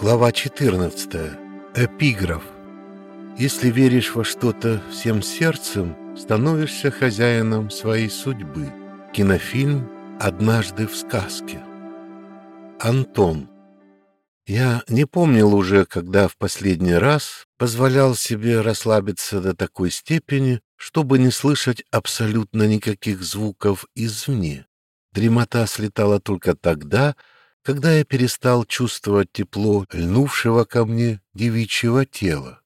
Глава 14. Эпиграф. Если веришь во что-то всем сердцем, становишься хозяином своей судьбы. Кинофильм «Однажды в сказке». Антон. Я не помнил уже, когда в последний раз позволял себе расслабиться до такой степени, чтобы не слышать абсолютно никаких звуков извне. Дремота слетала только тогда, когда я перестал чувствовать тепло льнувшего ко мне девичьего тела.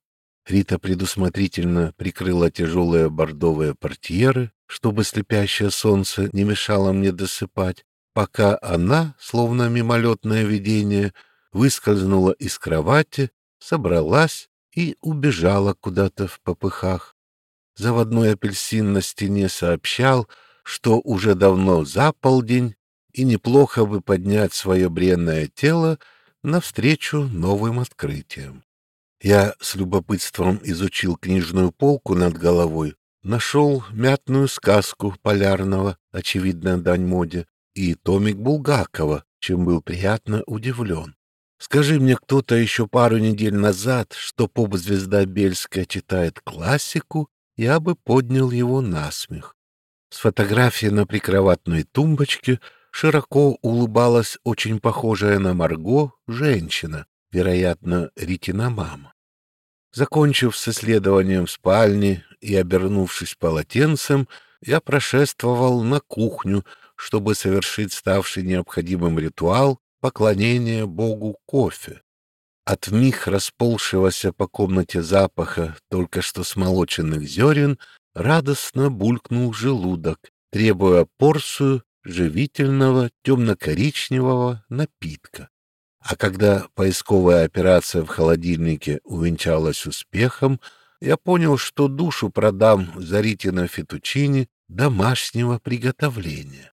Рита предусмотрительно прикрыла тяжелые бордовые портьеры, чтобы слепящее солнце не мешало мне досыпать, пока она, словно мимолетное видение, выскользнула из кровати, собралась и убежала куда-то в попыхах. Заводной апельсин на стене сообщал, что уже давно за полдень, и неплохо бы поднять свое бренное тело навстречу новым открытиям. Я с любопытством изучил книжную полку над головой, нашел мятную сказку Полярного, очевидно, дань моде, и томик Булгакова, чем был приятно удивлен. Скажи мне кто-то еще пару недель назад, что поп-звезда Бельская читает классику, я бы поднял его на смех. С фотографией на прикроватной тумбочке широко улыбалась очень похожая на Марго женщина, вероятно, Ритина мама. Закончив с исследованием спальни и обернувшись полотенцем, я прошествовал на кухню, чтобы совершить ставший необходимым ритуал поклонения Богу кофе. От вмиг расползшегося по комнате запаха только что смолоченных зерен радостно булькнул желудок, требуя порцию живительного темно-коричневого напитка. А когда поисковая операция в холодильнике увенчалась успехом, я понял, что душу продам за Ритина фетучини домашнего приготовления.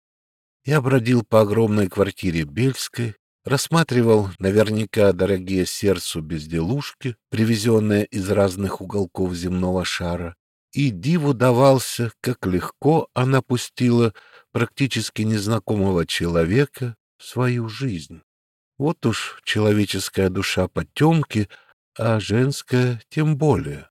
Я бродил по огромной квартире Бельской, рассматривал наверняка дорогие сердцу безделушки, привезенные из разных уголков земного шара, и диву давался, как легко она пустила практически незнакомого человека в свою жизнь. Вот уж человеческая душа потемки, а женская тем более.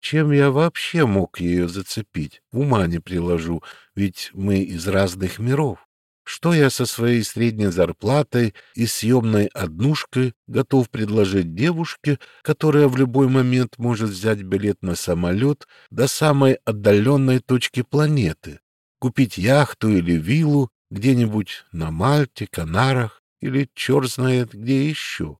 Чем я вообще мог ее зацепить? Ума не приложу, ведь мы из разных миров. Что я со своей средней зарплатой и съемной однушкой готов предложить девушке, которая в любой момент может взять билет на самолет до самой отдаленной точки планеты, купить яхту или виллу где-нибудь на Мальте, Канарах или черт знает где еще.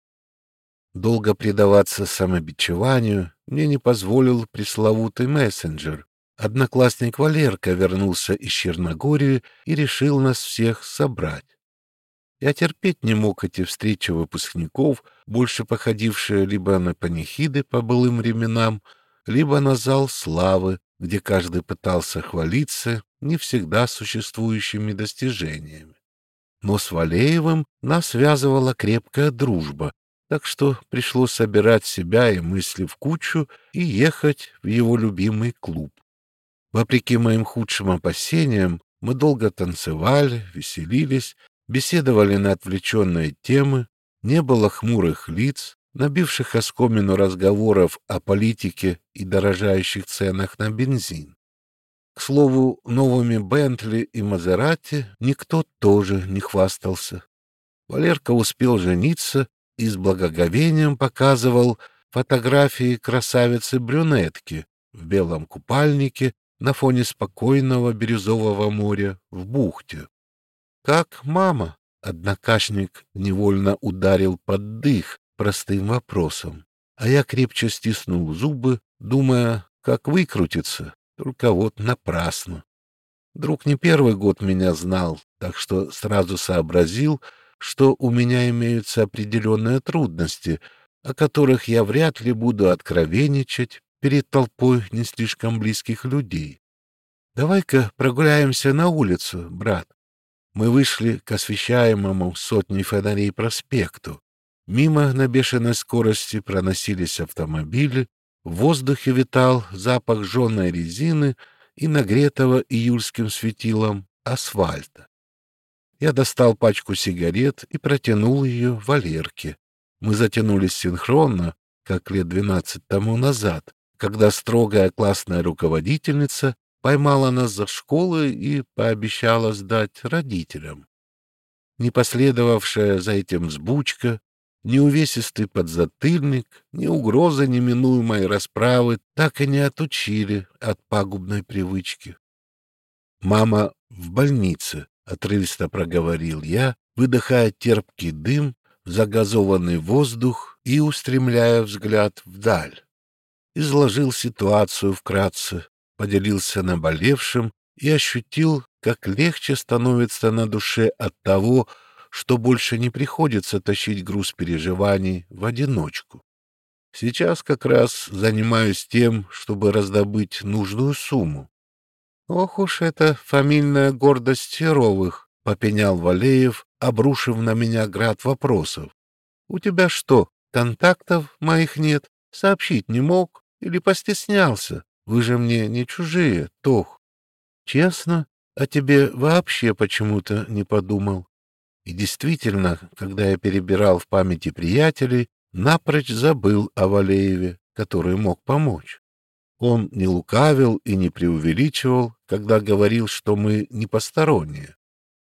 Долго предаваться самобичеванию мне не позволил пресловутый мессенджер. Одноклассник Валерка вернулся из Черногории и решил нас всех собрать. Я терпеть не мог эти встречи выпускников, больше походившие либо на панихиды по былым временам, либо на зал славы, где каждый пытался хвалиться не всегда существующими достижениями. Но с Валеевым нас связывала крепкая дружба, так что пришлось собирать себя и мысли в кучу и ехать в его любимый клуб. Вопреки моим худшим опасениям, мы долго танцевали, веселились, беседовали на отвлеченные темы, не было хмурых лиц, набивших оскомину разговоров о политике и дорожающих ценах на бензин. К слову, новыми Бентли и Мазерати никто тоже не хвастался. Валерка успел жениться и с благоговением показывал фотографии красавицы-брюнетки в белом купальнике на фоне спокойного бирюзового моря в бухте. «Как мама?» — однокашник невольно ударил под дых простым вопросом, а я крепче стиснул зубы, думая, как выкрутиться только вот напрасно. Друг не первый год меня знал, так что сразу сообразил, что у меня имеются определенные трудности, о которых я вряд ли буду откровенничать перед толпой не слишком близких людей. Давай-ка прогуляемся на улицу, брат. Мы вышли к освещаемому сотней фонарей проспекту. Мимо на бешеной скорости проносились автомобили, в воздухе витал запах жженой резины и нагретого июльским светилом асфальта. Я достал пачку сигарет и протянул ее Валерке, Мы затянулись синхронно, как лет двенадцать тому назад, когда строгая классная руководительница поймала нас за школы и пообещала сдать родителям. Не последовавшая за этим взбучка, ни увесистый подзатыльник, ни угроза неминуемой расправы так и не отучили от пагубной привычки. «Мама в больнице», — отрывисто проговорил я, выдыхая терпкий дым в загазованный воздух и устремляя взгляд вдаль. Изложил ситуацию вкратце, поделился наболевшим и ощутил, как легче становится на душе от того, что больше не приходится тащить груз переживаний в одиночку. Сейчас как раз занимаюсь тем, чтобы раздобыть нужную сумму. Ох уж эта фамильная гордость Серовых, — попенял Валеев, обрушив на меня град вопросов. У тебя что, контактов моих нет? Сообщить не мог? Или постеснялся? Вы же мне не чужие, Тох. Честно, о тебе вообще почему-то не подумал. И действительно, когда я перебирал в памяти приятелей, напрочь забыл о Валееве, который мог помочь. Он не лукавил и не преувеличивал, когда говорил, что мы не посторонние.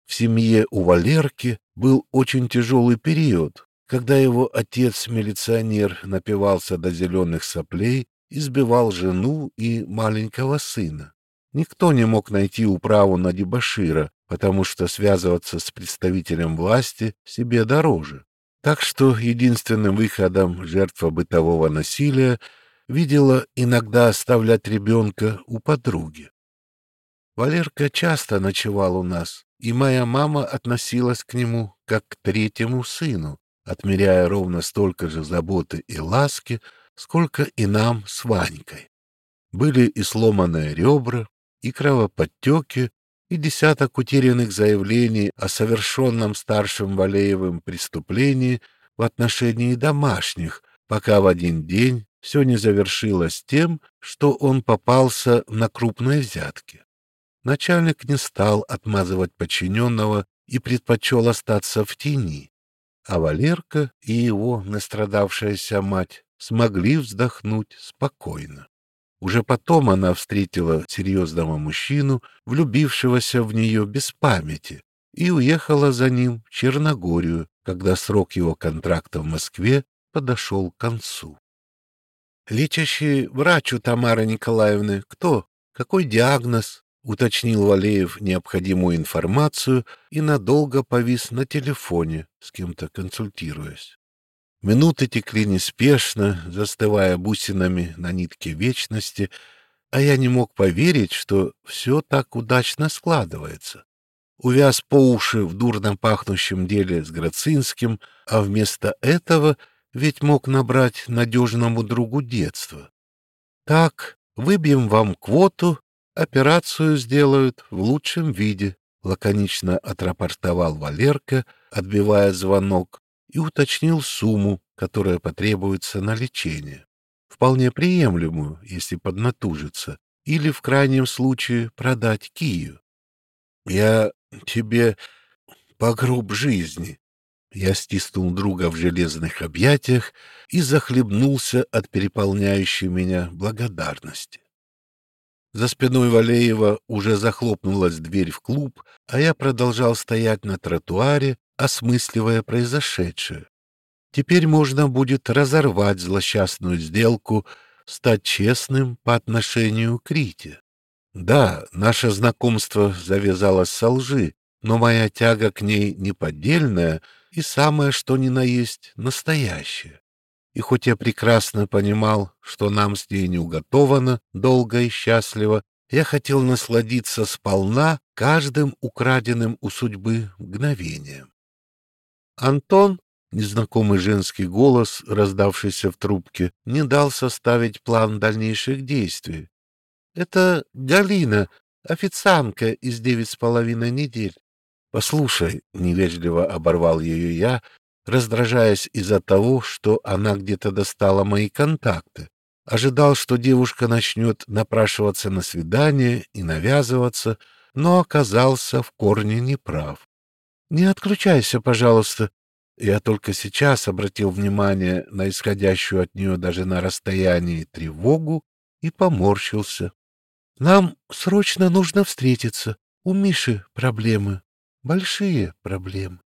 В семье у Валерки был очень тяжелый период, когда его отец-милиционер напивался до зеленых соплей, избивал жену и маленького сына. Никто не мог найти управу на дебошира, потому что связываться с представителем власти себе дороже. Так что единственным выходом жертва бытового насилия видела иногда оставлять ребенка у подруги. Валерка часто ночевал у нас, и моя мама относилась к нему как к третьему сыну, отмеряя ровно столько же заботы и ласки, сколько и нам с Ванькой. Были и сломанные ребра, и кровоподтеки, и десяток утерянных заявлений о совершенном старшим Валеевым преступлении в отношении домашних, пока в один день все не завершилось тем, что он попался на крупные взятки. Начальник не стал отмазывать подчиненного и предпочел остаться в тени, а Валерка и его настрадавшаяся мать смогли вздохнуть спокойно. Уже потом она встретила серьезного мужчину, влюбившегося в нее без памяти, и уехала за ним в Черногорию, когда срок его контракта в Москве подошел к концу. «Лечащий врач у Тамары Николаевны кто? Какой диагноз?» — уточнил Валеев необходимую информацию и надолго повис на телефоне, с кем-то консультируясь. Минуты текли неспешно, застывая бусинами на нитке вечности, а я не мог поверить, что все так удачно складывается. Увяз по уши в дурно пахнущем деле с Грацинским, а вместо этого ведь мог набрать надежному другу детства. Так, выбьем вам квоту, операцию сделают в лучшем виде, лаконично отрапортовал Валерка, отбивая звонок, и уточнил сумму, которая потребуется на лечение. Вполне приемлемую, если поднатужиться, или в крайнем случае продать Кию. Я тебе по груб жизни. Я стиснул друга в железных объятиях и захлебнулся от переполняющей меня благодарности. За спиной Валеева уже захлопнулась дверь в клуб, а я продолжал стоять на тротуаре, осмысливая произошедшее. Теперь можно будет разорвать злосчастную сделку, стать честным по отношению к Рите. Да, наше знакомство завязалось со лжи, но моя тяга к ней неподдельная и самое что ни на есть настоящее. И хоть я прекрасно понимал, что нам с ней не уготовано долго и счастливо, я хотел насладиться сполна каждым украденным у судьбы мгновением. Антон, незнакомый женский голос, раздавшийся в трубке, не дал составить план дальнейших действий. Это Галина, официантка из девять с половиной недель. Послушай, невежливо оборвал ее я, раздражаясь из-за того, что она где-то достала мои контакты. Ожидал, что девушка начнет напрашиваться на свидание и навязываться, но оказался в корне неправ. Не отключайся, пожалуйста. Я только сейчас обратил внимание на исходящую от нее даже на расстоянии тревогу и поморщился. Нам срочно нужно встретиться. У Миши проблемы. Большие проблемы.